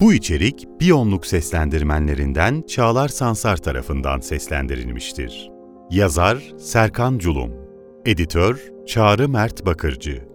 Bu içerik Biyonluk seslendirmenlerinden Çağlar Sansar tarafından seslendirilmiştir. Yazar Serkan Culum Editör Çağrı Mert Bakırcı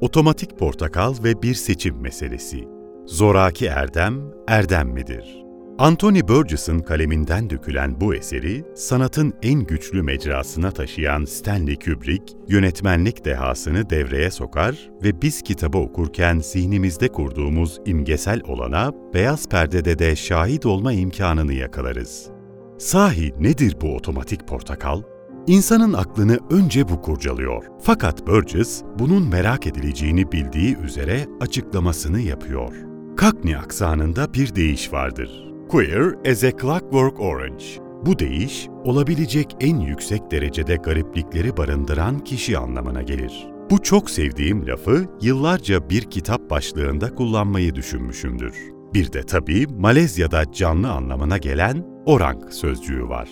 Otomatik Portakal ve Bir Seçim Meselesi Zoraki Erdem, Erdem midir? Anthony Burgess'ın kaleminden dökülen bu eseri, sanatın en güçlü mecrasına taşıyan Stanley Kubrick, yönetmenlik dehasını devreye sokar ve biz kitabı okurken zihnimizde kurduğumuz imgesel olana beyaz perdede de şahit olma imkanını yakalarız. Sahi nedir bu otomatik portakal? İnsanın aklını önce bu kurcalıyor. Fakat Burgess, bunun merak edileceğini bildiği üzere açıklamasını yapıyor. Cockney aksanında bir deyiş vardır. Queer as a Clockwork Orange. Bu deyiş, olabilecek en yüksek derecede gariplikleri barındıran kişi anlamına gelir. Bu çok sevdiğim lafı yıllarca bir kitap başlığında kullanmayı düşünmüşümdür. Bir de tabii Malezya'da canlı anlamına gelen orang sözcüğü var.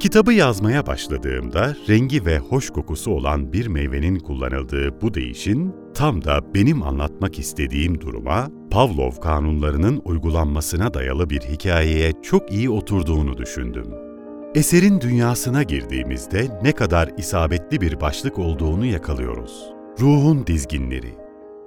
Kitabı yazmaya başladığımda rengi ve hoş kokusu olan bir meyvenin kullanıldığı bu değişin tam da benim anlatmak istediğim duruma Pavlov kanunlarının uygulanmasına dayalı bir hikayeye çok iyi oturduğunu düşündüm. Eserin dünyasına girdiğimizde ne kadar isabetli bir başlık olduğunu yakalıyoruz. Ruhun dizginleri.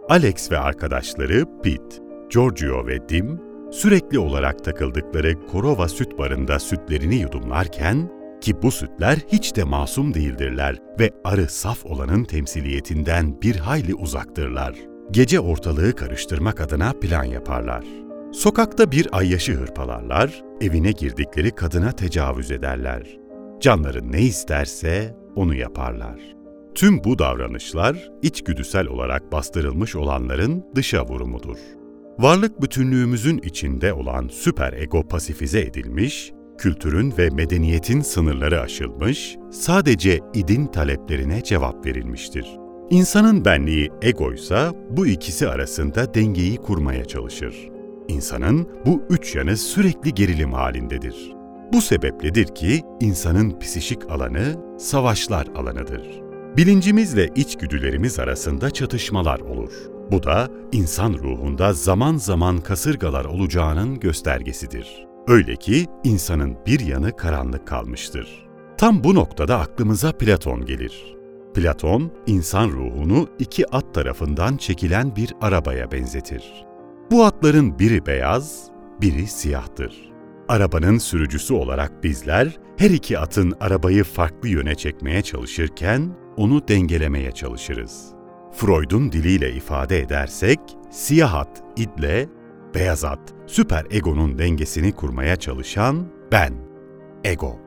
Alex ve arkadaşları Pete, Giorgio ve Dim sürekli olarak takıldıkları Korova süt barında sütlerini yudumlarken ki bu sütler hiç de masum değildirler ve arı saf olanın temsiliyetinden bir hayli uzaktırlar. Gece ortalığı karıştırmak adına plan yaparlar. Sokakta bir ayyaşı hırpalarlar, evine girdikleri kadına tecavüz ederler. Canları ne isterse onu yaparlar. Tüm bu davranışlar içgüdüsel olarak bastırılmış olanların dışa vurumudur. Varlık bütünlüğümüzün içinde olan süper ego pasifize edilmiş, kültürün ve medeniyetin sınırları aşılmış, sadece idin taleplerine cevap verilmiştir. İnsanın benliği egoysa bu ikisi arasında dengeyi kurmaya çalışır. İnsanın bu üç yanı sürekli gerilim halindedir. Bu sebepledir ki insanın psişik alanı savaşlar alanıdır. Bilincimizle içgüdülerimiz arasında çatışmalar olur. Bu da insan ruhunda zaman zaman kasırgalar olacağının göstergesidir. Öyle ki insanın bir yanı karanlık kalmıştır. Tam bu noktada aklımıza Platon gelir. Platon, insan ruhunu iki at tarafından çekilen bir arabaya benzetir. Bu atların biri beyaz, biri siyahtır. Arabanın sürücüsü olarak bizler, her iki atın arabayı farklı yöne çekmeye çalışırken, onu dengelemeye çalışırız. Freud'un diliyle ifade edersek, siyah at idle, beyaz at, süper egonun dengesini kurmaya çalışan ben, ego.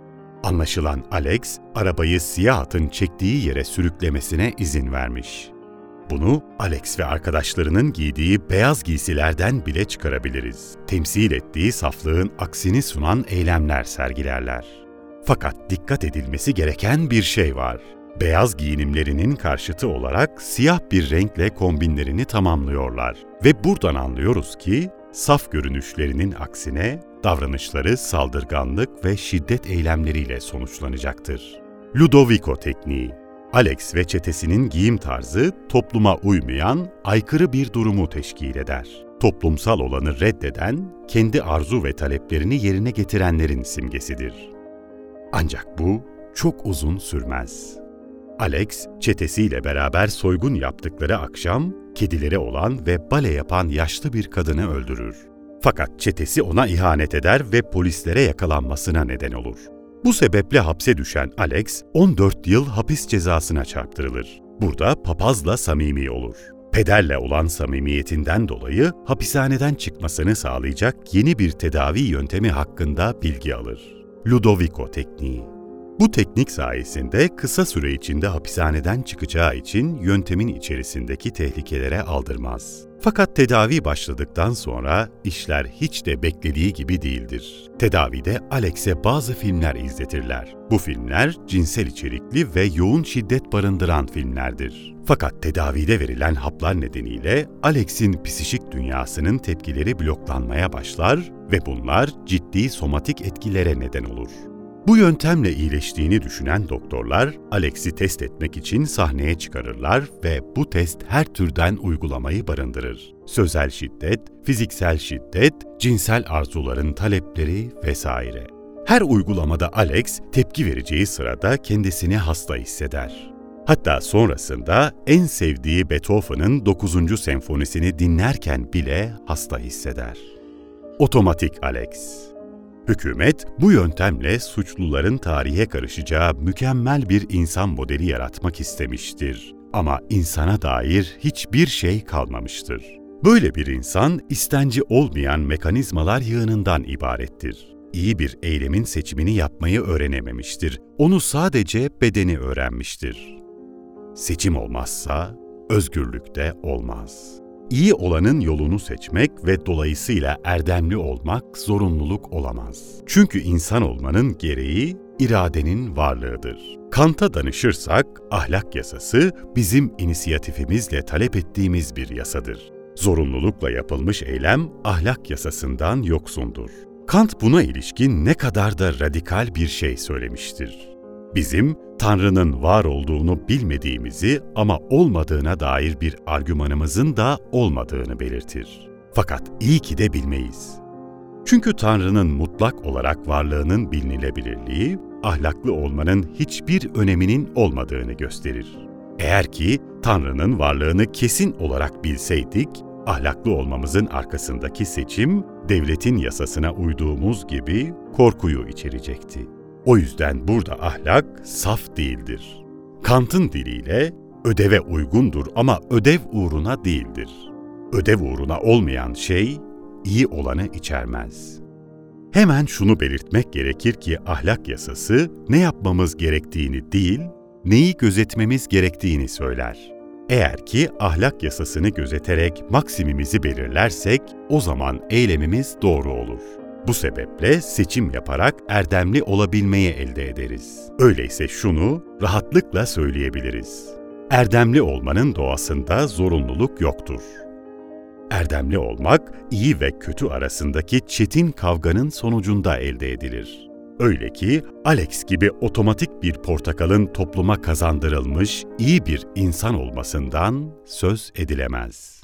Anlaşılan Alex, arabayı siyah atın çektiği yere sürüklemesine izin vermiş. Bunu Alex ve arkadaşlarının giydiği beyaz giysilerden bile çıkarabiliriz. Temsil ettiği saflığın aksini sunan eylemler sergilerler. Fakat dikkat edilmesi gereken bir şey var. Beyaz giyinimlerinin karşıtı olarak siyah bir renkle kombinlerini tamamlıyorlar ve buradan anlıyoruz ki saf görünüşlerinin aksine davranışları saldırganlık ve şiddet eylemleriyle sonuçlanacaktır. Ludovico tekniği Alex ve çetesinin giyim tarzı topluma uymayan, aykırı bir durumu teşkil eder. Toplumsal olanı reddeden, kendi arzu ve taleplerini yerine getirenlerin simgesidir. Ancak bu çok uzun sürmez. Alex, çetesiyle beraber soygun yaptıkları akşam, kedileri olan ve bale yapan yaşlı bir kadını öldürür. Fakat çetesi ona ihanet eder ve polislere yakalanmasına neden olur. Bu sebeple hapse düşen Alex, 14 yıl hapis cezasına çarptırılır. Burada papazla samimi olur. Pederle olan samimiyetinden dolayı hapishaneden çıkmasını sağlayacak yeni bir tedavi yöntemi hakkında bilgi alır. Ludovico tekniği bu teknik sayesinde kısa süre içinde hapishaneden çıkacağı için yöntemin içerisindeki tehlikelere aldırmaz. Fakat tedavi başladıktan sonra işler hiç de beklediği gibi değildir. Tedavide Alex'e bazı filmler izletirler. Bu filmler cinsel içerikli ve yoğun şiddet barındıran filmlerdir. Fakat tedavide verilen haplar nedeniyle Alex'in psişik dünyasının tepkileri bloklanmaya başlar ve bunlar ciddi somatik etkilere neden olur. Bu yöntemle iyileştiğini düşünen doktorlar Alex'i test etmek için sahneye çıkarırlar ve bu test her türden uygulamayı barındırır. Sözel şiddet, fiziksel şiddet, cinsel arzuların talepleri vesaire. Her uygulamada Alex tepki vereceği sırada kendisini hasta hisseder. Hatta sonrasında en sevdiği Beethoven'ın 9. senfonisini dinlerken bile hasta hisseder. Otomatik Alex Hükümet bu yöntemle suçluların tarihe karışacağı mükemmel bir insan modeli yaratmak istemiştir. Ama insana dair hiçbir şey kalmamıştır. Böyle bir insan istenci olmayan mekanizmalar yığınından ibarettir. İyi bir eylemin seçimini yapmayı öğrenememiştir. Onu sadece bedeni öğrenmiştir. Seçim olmazsa özgürlük de olmaz. İyi olanın yolunu seçmek ve dolayısıyla erdemli olmak zorunluluk olamaz. Çünkü insan olmanın gereği iradenin varlığıdır. Kant'a danışırsak ahlak yasası bizim inisiyatifimizle talep ettiğimiz bir yasadır. Zorunlulukla yapılmış eylem ahlak yasasından yoksundur. Kant buna ilişkin ne kadar da radikal bir şey söylemiştir. Bizim Tanrı'nın var olduğunu bilmediğimizi ama olmadığına dair bir argümanımızın da olmadığını belirtir. Fakat iyi ki de bilmeyiz. Çünkü Tanrı'nın mutlak olarak varlığının bilinilebilirliği, ahlaklı olmanın hiçbir öneminin olmadığını gösterir. Eğer ki Tanrı'nın varlığını kesin olarak bilseydik, ahlaklı olmamızın arkasındaki seçim, devletin yasasına uyduğumuz gibi korkuyu içerecekti. O yüzden burada ahlak saf değildir. Kant'ın diliyle ödeve uygundur ama ödev uğruna değildir. Ödev uğruna olmayan şey iyi olanı içermez. Hemen şunu belirtmek gerekir ki ahlak yasası ne yapmamız gerektiğini değil, neyi gözetmemiz gerektiğini söyler. Eğer ki ahlak yasasını gözeterek maksimimizi belirlersek o zaman eylemimiz doğru olur. Bu sebeple seçim yaparak erdemli olabilmeyi elde ederiz. Öyleyse şunu rahatlıkla söyleyebiliriz. Erdemli olmanın doğasında zorunluluk yoktur. Erdemli olmak, iyi ve kötü arasındaki çetin kavganın sonucunda elde edilir. Öyle ki Alex gibi otomatik bir portakalın topluma kazandırılmış iyi bir insan olmasından söz edilemez.